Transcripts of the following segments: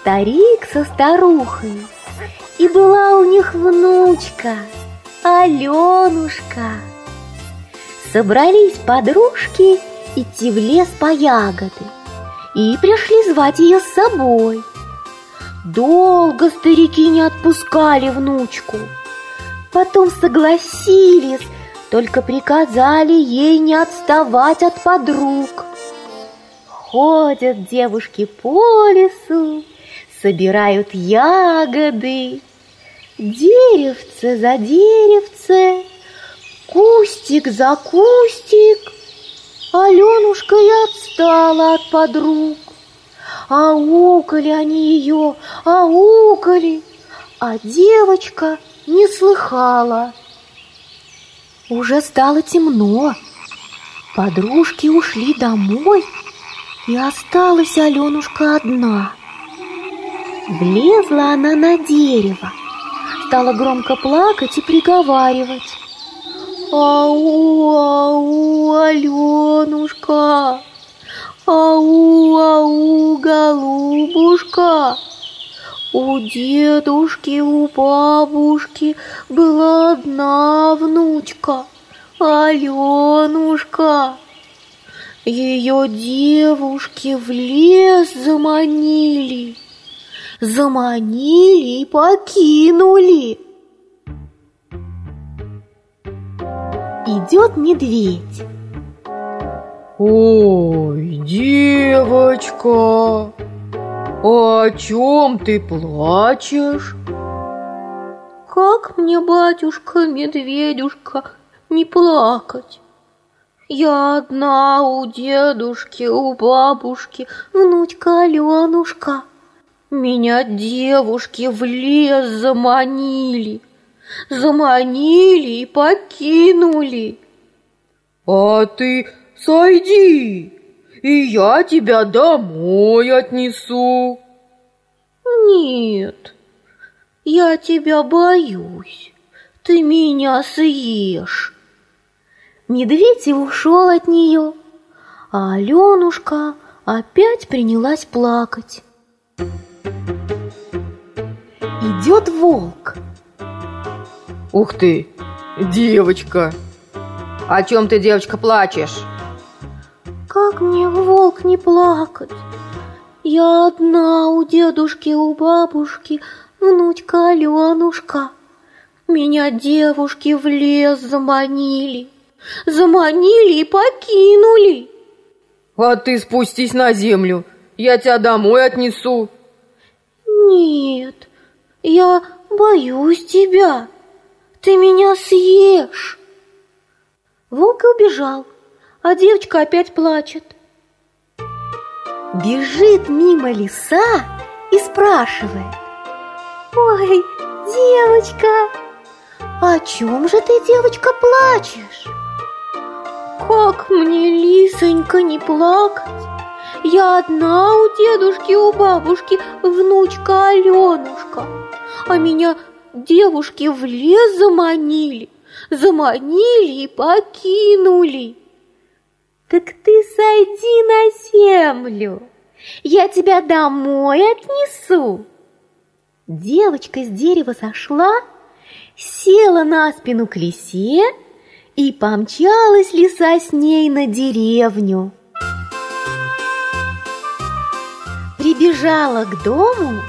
старик со старухой, и была у них внучка, Аленушка. Собрались подружки идти в лес по ягоды и пришли звать ее с собой. Долго старики не отпускали внучку, потом согласились, только приказали ей не отставать от подруг. Ходят девушки по лесу, собирают ягоды, Деревце за деревце, кустик за кустик, Аленушка и отстала от подруг. Аукали они ее, аукали, а девочка не слыхала. Уже стало темно, подружки ушли домой, и осталась Аленушка одна. Влезла она на дерево, стала громко плакать и приговаривать. Ау, ау, Аленушка, ау, ау, голубушка. У дедушки, у бабушки была одна внучка, Аленушка. Ее девушки в лес заманили, заманили и покинули. Идет медведь. Ой, девочка, а о чем ты плачешь? Как мне, батюшка-медведюшка, не плакать? Я одна у дедушки, у бабушки, внучка Аленушка. Меня девушки в лес заманили, заманили и покинули. А ты сойди, и я тебя домой отнесу. Нет, я тебя боюсь, ты меня съешь. Медведь и ушел от нее, а Аленушка опять принялась плакать. Идет волк. Ух ты, девочка! О чем ты, девочка, плачешь? Как мне, волк, не плакать? Я одна у дедушки, у бабушки, внучка Аленушка. Меня девушки в лес заманили, заманили и покинули. А ты спустись на землю, я тебя домой отнесу. Нет, я боюсь тебя. Ты меня съешь. Волк убежал, а девочка опять плачет. Бежит мимо леса и спрашивает. Ой, девочка, о чем же ты, девочка, плачешь? Как мне, лисонька, не плакать? Я одна у дедушки, у бабушки, внучка Аленушка, а меня девушки в лес заманили, заманили и покинули. Так ты сойди на землю, я тебя домой отнесу. Девочка с дерева сошла, села на спину к лисе и помчалась лиса с ней на деревню. Прибежала к дому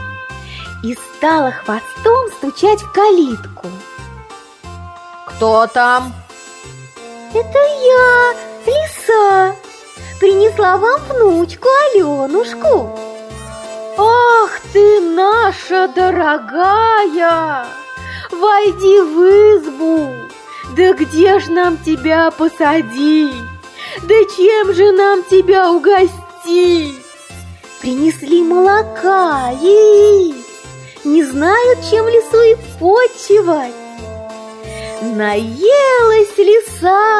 и стала хвостом стучать в калитку. Кто там? Это я, лиса, принесла вам внучку Аленушку. Ах ты наша дорогая, войди в избу, да где ж нам тебя посадить, да чем же нам тебя угостить? Принесли молока, яиц, не знают, чем лису и почивать. Наелась лиса и.